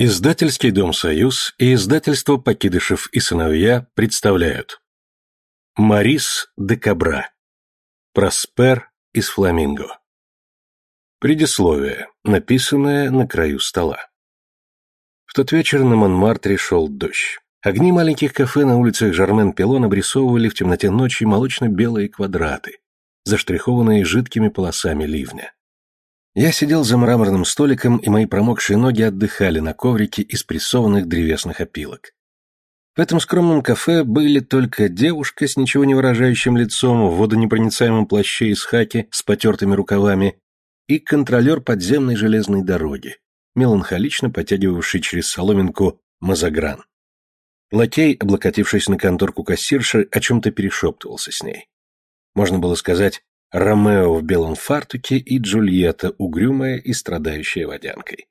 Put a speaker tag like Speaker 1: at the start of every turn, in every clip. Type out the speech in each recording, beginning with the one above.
Speaker 1: Издательский дом «Союз» и издательство «Покидышев и сыновья» представляют Марис де Кабра Проспер из Фламинго Предисловие, написанное на краю стола В тот вечер на Монмартре шел дождь. Огни маленьких кафе на улицах Жармен-Пелон обрисовывали в темноте ночи молочно-белые квадраты, заштрихованные жидкими полосами ливня. Я сидел за мраморным столиком, и мои промокшие ноги отдыхали на коврике из прессованных древесных опилок. В этом скромном кафе были только девушка с ничего не выражающим лицом в водонепроницаемом плаще из хаки с потертыми рукавами и контролер подземной железной дороги, меланхолично потягивавший через соломинку мазагран. Лакей, облокотившись на конторку кассирши, о чем-то перешептывался с ней. Можно было сказать, Ромео в белом фартуке и Джульетта, угрюмая и страдающая водянкой.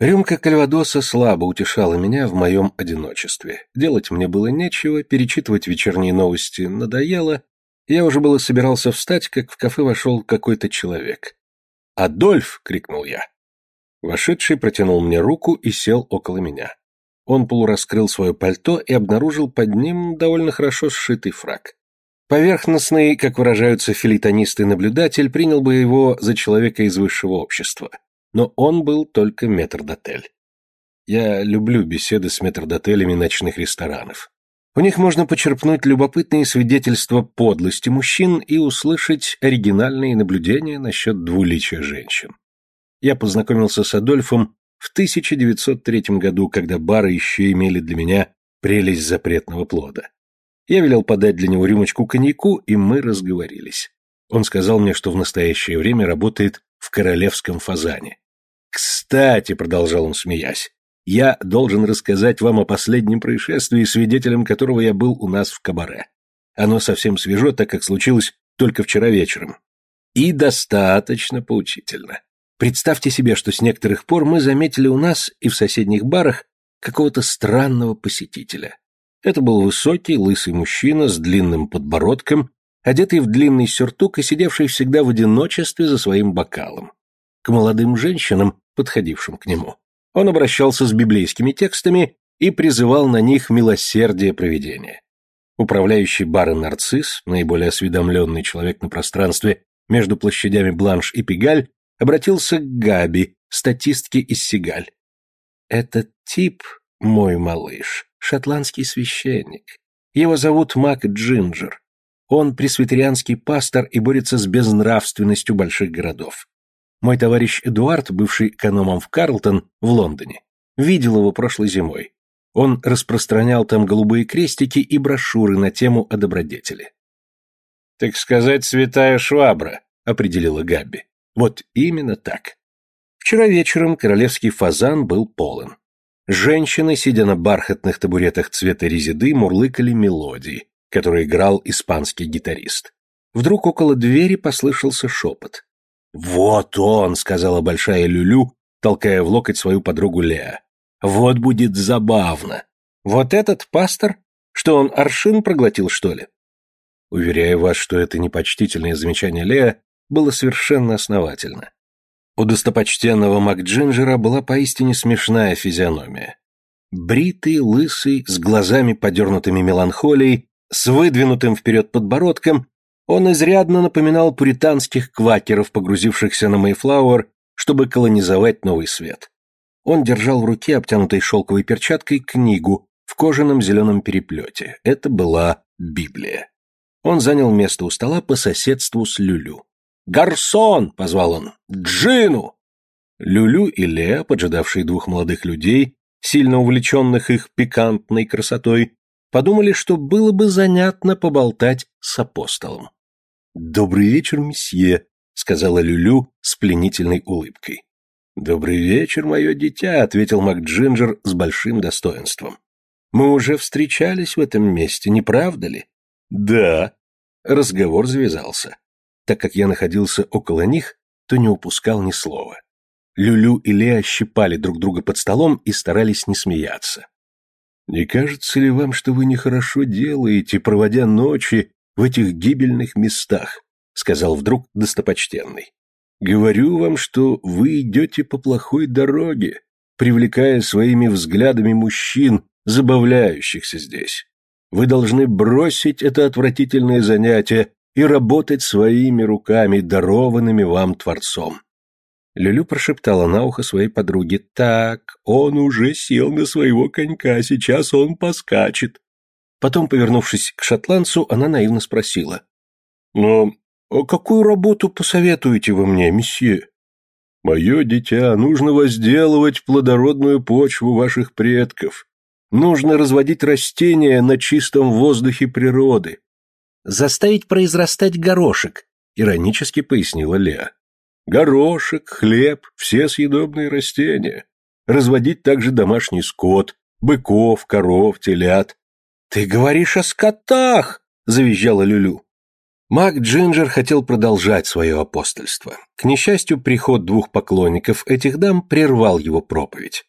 Speaker 1: Рюмка кальвадоса слабо утешала меня в моем одиночестве. Делать мне было нечего, перечитывать вечерние новости надоело. Я уже было собирался встать, как в кафе вошел какой-то человек. «Адольф!» — крикнул я. Вошедший протянул мне руку и сел около меня. Он полураскрыл свое пальто и обнаружил под ним довольно хорошо сшитый фраг. Поверхностный, как выражаются филитонисты-наблюдатель, принял бы его за человека из высшего общества. Но он был только метрдотель. Я люблю беседы с метрдотелями ночных ресторанов. У них можно почерпнуть любопытные свидетельства подлости мужчин и услышать оригинальные наблюдения насчет двуличия женщин. Я познакомился с Адольфом в 1903 году, когда бары еще имели для меня прелесть запретного плода. Я велел подать для него рюмочку коньяку, и мы разговорились. Он сказал мне, что в настоящее время работает в королевском фазане. «Кстати», — продолжал он, смеясь, — «я должен рассказать вам о последнем происшествии, свидетелем которого я был у нас в кабаре. Оно совсем свежо, так как случилось только вчера вечером. И достаточно поучительно. Представьте себе, что с некоторых пор мы заметили у нас и в соседних барах какого-то странного посетителя. Это был высокий, лысый мужчина с длинным подбородком, одетый в длинный сюртук и сидевший всегда в одиночестве за своим бокалом. К молодым женщинам, подходившим к нему, он обращался с библейскими текстами и призывал на них милосердие провидения. Управляющий бары Нарцисс, наиболее осведомленный человек на пространстве между площадями Бланш и Пигаль, обратился к Габи, статистке из Сигаль. «Этот тип, мой малыш, шотландский священник. Его зовут Мак Джинджер. Он пресвитерианский пастор и борется с безнравственностью больших городов. Мой товарищ Эдуард, бывший экономом в Карлтон в Лондоне, видел его прошлой зимой. Он распространял там голубые крестики и брошюры на тему о добродетели. «Так сказать, святая швабра», — определила Габби. «Вот именно так. Вчера вечером королевский фазан был полон. Женщины, сидя на бархатных табуретах цвета резиды, мурлыкали мелодии, которые играл испанский гитарист. Вдруг около двери послышался шепот. «Вот он!» — сказала большая Люлю, толкая в локоть свою подругу Леа. «Вот будет забавно! Вот этот пастор? Что он аршин проглотил, что ли?» Уверяю вас, что это непочтительное замечание Леа было совершенно основательно. У достопочтенного Макджинджера была поистине смешная физиономия. Бритый, лысый, с глазами подернутыми меланхолией, с выдвинутым вперед подбородком, он изрядно напоминал пуританских квакеров, погрузившихся на Мейфлауэр, чтобы колонизовать новый свет. Он держал в руке, обтянутой шелковой перчаткой, книгу в кожаном зеленом переплете. Это была Библия. Он занял место у стола по соседству с Люлю. «Гарсон!» — позвал он. «Джину!» Люлю и Леа, поджидавшие двух молодых людей, сильно увлеченных их пикантной красотой, подумали, что было бы занятно поболтать с апостолом. «Добрый вечер, месье», — сказала Люлю с пленительной улыбкой. «Добрый вечер, мое дитя», — ответил МакДжинджер с большим достоинством. «Мы уже встречались в этом месте, не правда ли?» «Да». Разговор завязался. Так как я находился около них, то не упускал ни слова. Люлю и Леа щипали друг друга под столом и старались не смеяться. «Не кажется ли вам, что вы нехорошо делаете, проводя ночи в этих гибельных местах?» — сказал вдруг достопочтенный. «Говорю вам, что вы идете по плохой дороге. привлекая своими взглядами мужчин, забавляющихся здесь. Вы должны бросить это отвратительное занятие и работать своими руками, дарованными вам Творцом. Люлю прошептала на ухо своей подруге. «Так, он уже сел на своего конька, сейчас он поскачет». Потом, повернувшись к шотландцу, она наивно спросила. «Но а какую работу посоветуете вы мне, месье?» «Мое дитя, нужно возделывать плодородную почву ваших предков. Нужно разводить растения на чистом воздухе природы». «Заставить произрастать горошек», — иронически пояснила Леа. Горошек, хлеб, все съедобные растения. Разводить также домашний скот, быков, коров, телят. «Ты говоришь о скотах!» — завизжала Люлю. Мак Джинджер хотел продолжать свое апостольство. К несчастью, приход двух поклонников этих дам прервал его проповедь.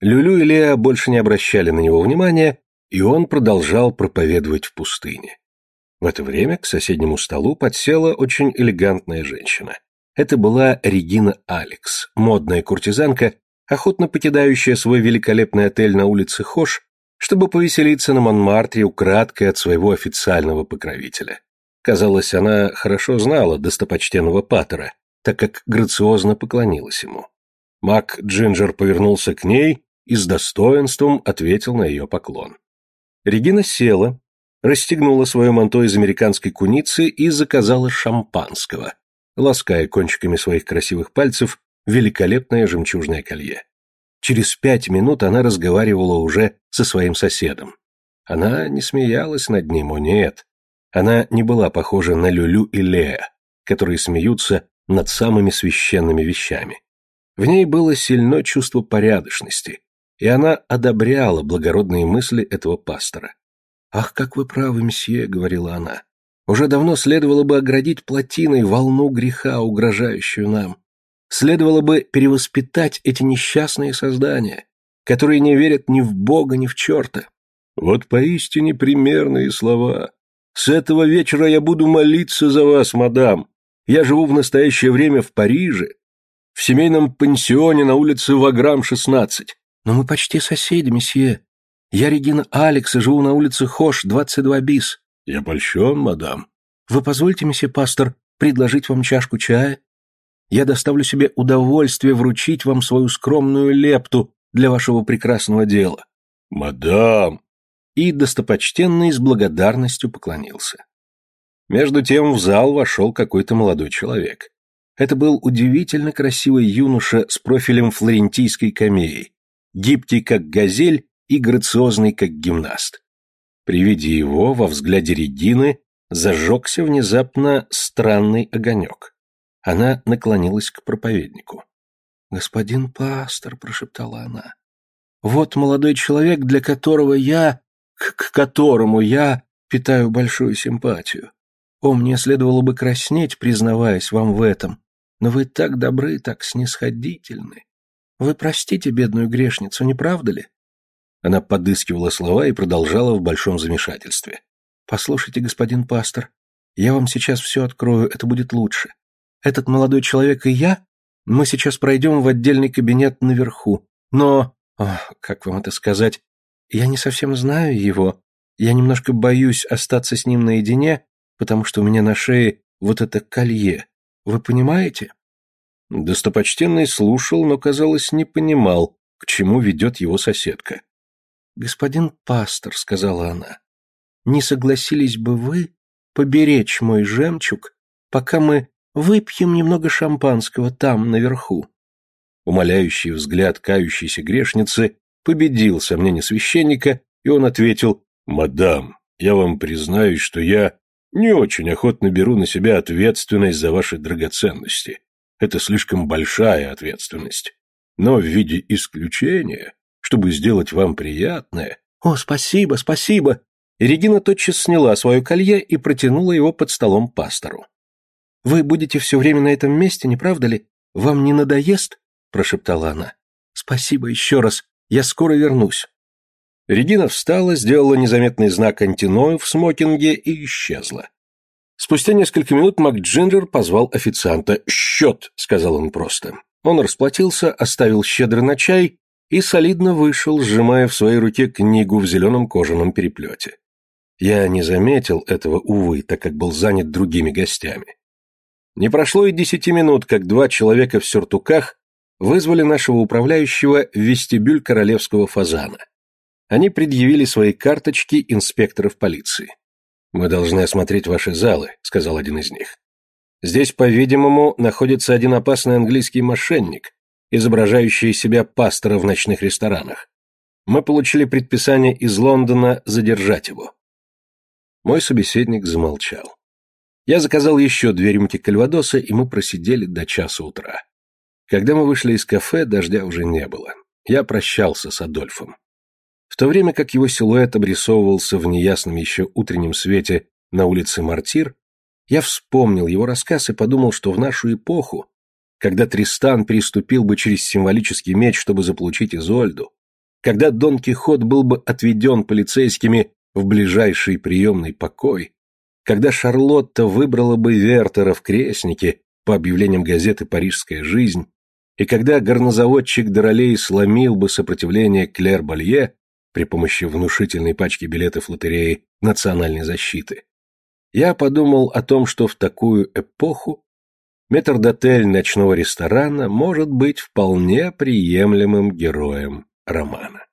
Speaker 1: Люлю и Леа больше не обращали на него внимания, и он продолжал проповедовать в пустыне. В это время к соседнему столу подсела очень элегантная женщина. Это была Регина Алекс, модная куртизанка, охотно покидающая свой великолепный отель на улице Хош, чтобы повеселиться на Монмартре украдкой от своего официального покровителя. Казалось, она хорошо знала достопочтенного Паттера, так как грациозно поклонилась ему. Мак Джинджер повернулся к ней и с достоинством ответил на ее поклон. Регина села, расстегнула свое манто из американской куницы и заказала шампанского, лаская кончиками своих красивых пальцев великолепное жемчужное колье. Через пять минут она разговаривала уже со своим соседом. Она не смеялась над ним, о нет. Она не была похожа на Люлю и Лея, которые смеются над самыми священными вещами. В ней было сильное чувство порядочности, и она одобряла благородные мысли этого пастора. «Ах, как вы правы, мсье», — говорила она. Уже давно следовало бы оградить плотиной волну греха, угрожающую нам. Следовало бы перевоспитать эти несчастные создания, которые не верят ни в Бога, ни в черта. Вот поистине примерные слова. С этого вечера я буду молиться за вас, мадам. Я живу в настоящее время в Париже, в семейном пансионе на улице Ваграм, 16. Но мы почти соседи, месье. Я Регина Алекс и живу на улице Хош, 22 бис. «Я польщен, мадам». «Вы позвольте, месье пастор, предложить вам чашку чая? Я доставлю себе удовольствие вручить вам свою скромную лепту для вашего прекрасного дела».
Speaker 2: «Мадам!»
Speaker 1: И достопочтенный с благодарностью поклонился. Между тем в зал вошел какой-то молодой человек. Это был удивительно красивый юноша с профилем флорентийской камеи, гибкий как газель и грациозный как гимнаст. При виде его во взгляде Регины зажегся внезапно странный огонек. Она наклонилась к проповеднику. «Господин пастор», — прошептала она, — «вот молодой человек, для которого я, к, которому я питаю большую симпатию. О, мне следовало бы краснеть, признаваясь вам в этом, но вы так добры, так снисходительны. Вы простите бедную грешницу, не правда ли? Она подыскивала слова и продолжала в большом замешательстве. «Послушайте, господин пастор, я вам сейчас все открою, это будет лучше. Этот молодой человек и я, мы сейчас пройдем в отдельный кабинет наверху. Но, о, как вам это сказать, я не совсем знаю его. Я немножко боюсь остаться с ним наедине, потому что у меня на шее вот это колье. Вы понимаете?»
Speaker 2: Достопочтенный слушал, но, казалось, не понимал, к чему ведет его соседка.
Speaker 1: «Господин пастор», — сказала она, — «не согласились бы вы поберечь мой жемчуг, пока мы выпьем немного шампанского там, наверху?»
Speaker 2: Умоляющий взгляд кающейся грешницы победил сомнение священника, и он ответил, «Мадам, я вам признаюсь, что я не очень охотно беру на себя ответственность за ваши драгоценности. Это слишком большая ответственность. Но в виде исключения чтобы сделать вам приятное.
Speaker 1: О, спасибо, спасибо. И Регина тотчас сняла свое колье и протянула его под столом пастору. Вы будете все время на этом месте, не правда ли? Вам не надоест? прошептала она. Спасибо еще раз. Я скоро вернусь.
Speaker 2: Регина встала, сделала незаметный знак антиною в смокинге и исчезла. Спустя несколько минут МакДжинджер позвал официанта. «Счет», — сказал он просто. Он расплатился, оставил щедро на чай
Speaker 1: и солидно вышел, сжимая в своей руке книгу в зеленом кожаном переплете. Я не заметил этого, увы, так как был занят другими гостями. Не прошло и десяти минут, как два человека в сюртуках вызвали нашего управляющего в вестибюль королевского фазана. Они предъявили свои карточки инспекторов полиции. «Мы должны осмотреть ваши залы», — сказал один из них. «Здесь, по-видимому, находится один опасный английский мошенник, изображающий себя пастора в ночных ресторанах. Мы получили предписание из Лондона задержать его». Мой собеседник замолчал. Я заказал еще две рюмки кальвадоса, и мы просидели до часа утра. Когда мы вышли из кафе, дождя уже не было. Я прощался с Адольфом. В то время как его силуэт обрисовывался в неясном еще утреннем свете на улице Мартир, я вспомнил его рассказ и подумал, что в нашу эпоху, когда Тристан переступил бы через символический меч, чтобы заполучить Изольду, когда Дон Кихот был бы отведен полицейскими в ближайший приемный покой, когда Шарлотта выбрала бы Вертера в крестнике по объявлениям газеты «Парижская жизнь», и когда горнозаводчик Доролей сломил бы сопротивление Клер Балье при помощи внушительной пачки билетов лотереи национальной защиты, я подумал о том, что в такую эпоху метрдотель ночного ресторана может быть вполне приемлемым героем романа.